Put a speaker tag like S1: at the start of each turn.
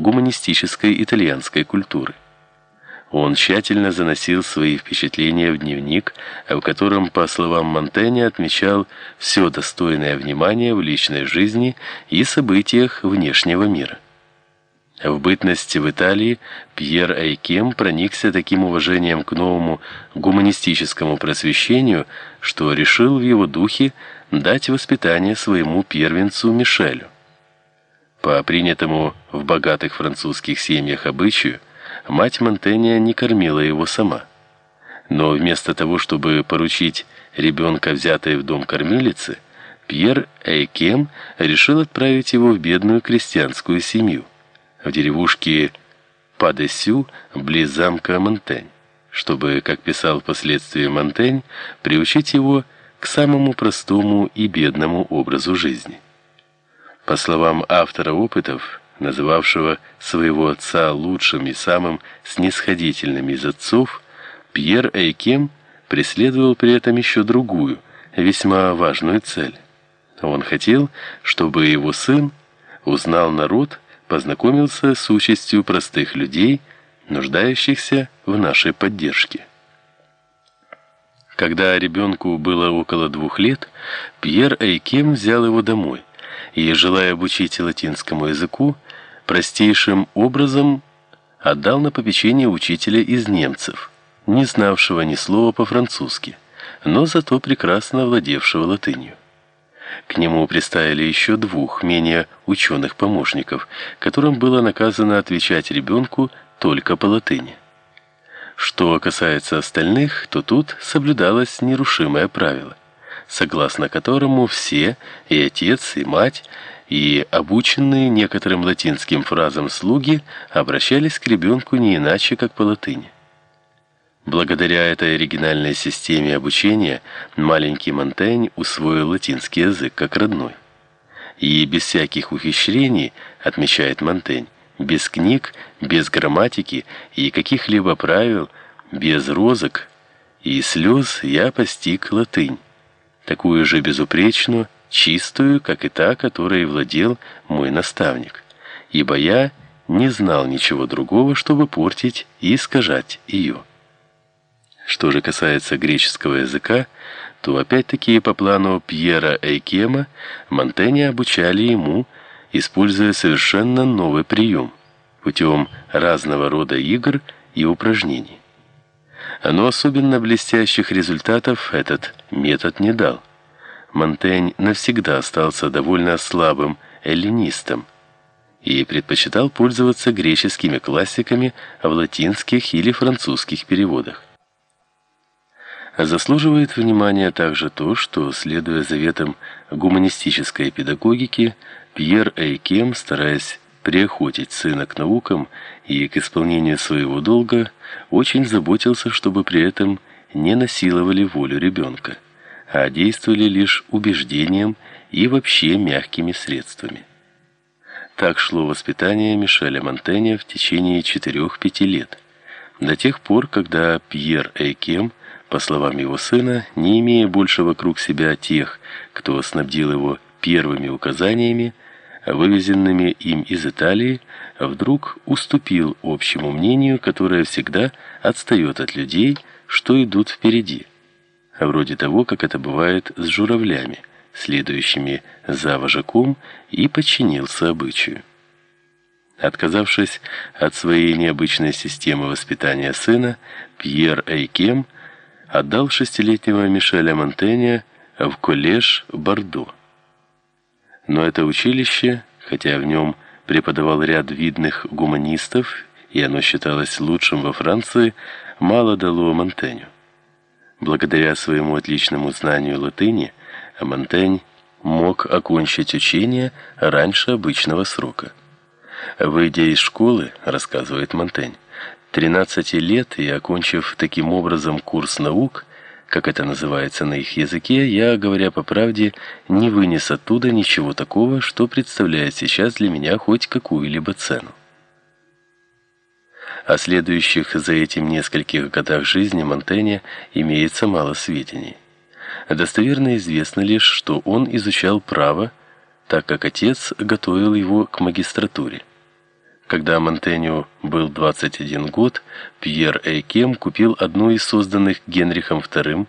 S1: гуманистической итальянской культуры. Он тщательно заносил свои впечатления в дневник, в котором, по словам Монтэня, отмечал все достойное внимания в личной жизни и событиях внешнего мира. В бытности в Италии Пьер Айкем проникся таким уважением к новому гуманистическому просвещению, что решил в его духе дать воспитание своему первенцу Мишелю. По принятому в богатых французских семьях обычаю, мать Монтэня не кормила его сама. Но вместо того, чтобы поручить ребенка, взятой в дом кормилицы, Пьер Эйкем решил отправить его в бедную крестьянскую семью, в деревушке Падесю, близ замка Монтень, чтобы, как писал впоследствии Монтень, приучить его к самому простому и бедному образу жизни. По словам автора опытов, называвшего своего отца лучшим и самым снисходительным из отцов, Пьер Эйкем преследовал при этом еще другую, весьма важную цель. Он хотел, чтобы его сын узнал народ, познакомился с участью простых людей, нуждающихся в нашей поддержке. Когда ребенку было около двух лет, Пьер Эйкем взял его домой и, желая обучить латинскому языку, простейшим образом отдал на попечение учителя из немцев, не знавшего ни слова по-французски, но зато прекрасно владевшего латынью. К нему приставили еще двух менее ученых помощников, которым было наказано отвечать ребенку только по латыни. Что касается остальных, то тут соблюдалось нерушимое правило, согласно которому все, и отец, и мать, и обученные некоторым латинским фразам слуги обращались к ребенку не иначе, как по латыни. Благодаря этой оригинальной системе обучения маленький Монтень усвоил латинский язык как родной. И без всяких ухищрений, отмечает Монтень, без книг, без грамматики и каких-либо правил, без розок и слез я постиг латынь, такую же безупречную, чистую, как и та, которой владел мой наставник, ибо я не знал ничего другого, чтобы портить и искажать ее. Что же касается греческого языка, то опять-таки по плану Пьера Эйкема Монтэня обучали ему, используя совершенно новый прием, путем разного рода игр и упражнений. Но особенно блестящих результатов этот метод не дал. Монтень навсегда остался довольно слабым эллинистом и предпочитал пользоваться греческими классиками в латинских или французских переводах. Заслуживает внимания также то, что, следуя заветам гуманистической педагогики, Пьер Эйкем, стараясь приохотить сына к наукам и к исполнению своего долга, очень заботился, чтобы при этом не насиловали волю ребенка а действовали лишь убеждением и вообще мягкими средствами. Так шло воспитание Мишеля Монтэня в течение 4-5 лет, до тех пор, когда Пьер Эйкем, по словам его сына, не имея больше вокруг себя тех, кто снабдил его первыми указаниями, вывезенными им из Италии, вдруг уступил общему мнению, которое всегда отстает от людей, что идут впереди вроде того, как это бывает с журавлями, следующими за вожаком, и подчинился обычаю. Отказавшись от своей необычной системы воспитания сына, Пьер Эйкем отдал шестилетнего Мишеля Монтэня в коллеж Бордо. Но это училище, хотя в нем преподавал ряд видных гуманистов, и оно считалось лучшим во Франции, мало дало Монтеню. Благодаря своему отличному знанию латыни, Монтень мог окончить учение раньше обычного срока. Выйдя из школы, рассказывает Монтень, 13 лет и окончив таким образом курс наук, как это называется на их языке, я, говоря по правде, не вынес оттуда ничего такого, что представляет сейчас для меня хоть какую-либо цену. О следующих за этим нескольких годах жизни Монтэня имеется мало сведений. Достоверно известно лишь, что он изучал право, так как отец готовил его к магистратуре. Когда Монтеню был 21 год, Пьер Эйкем купил одну из созданных Генрихом II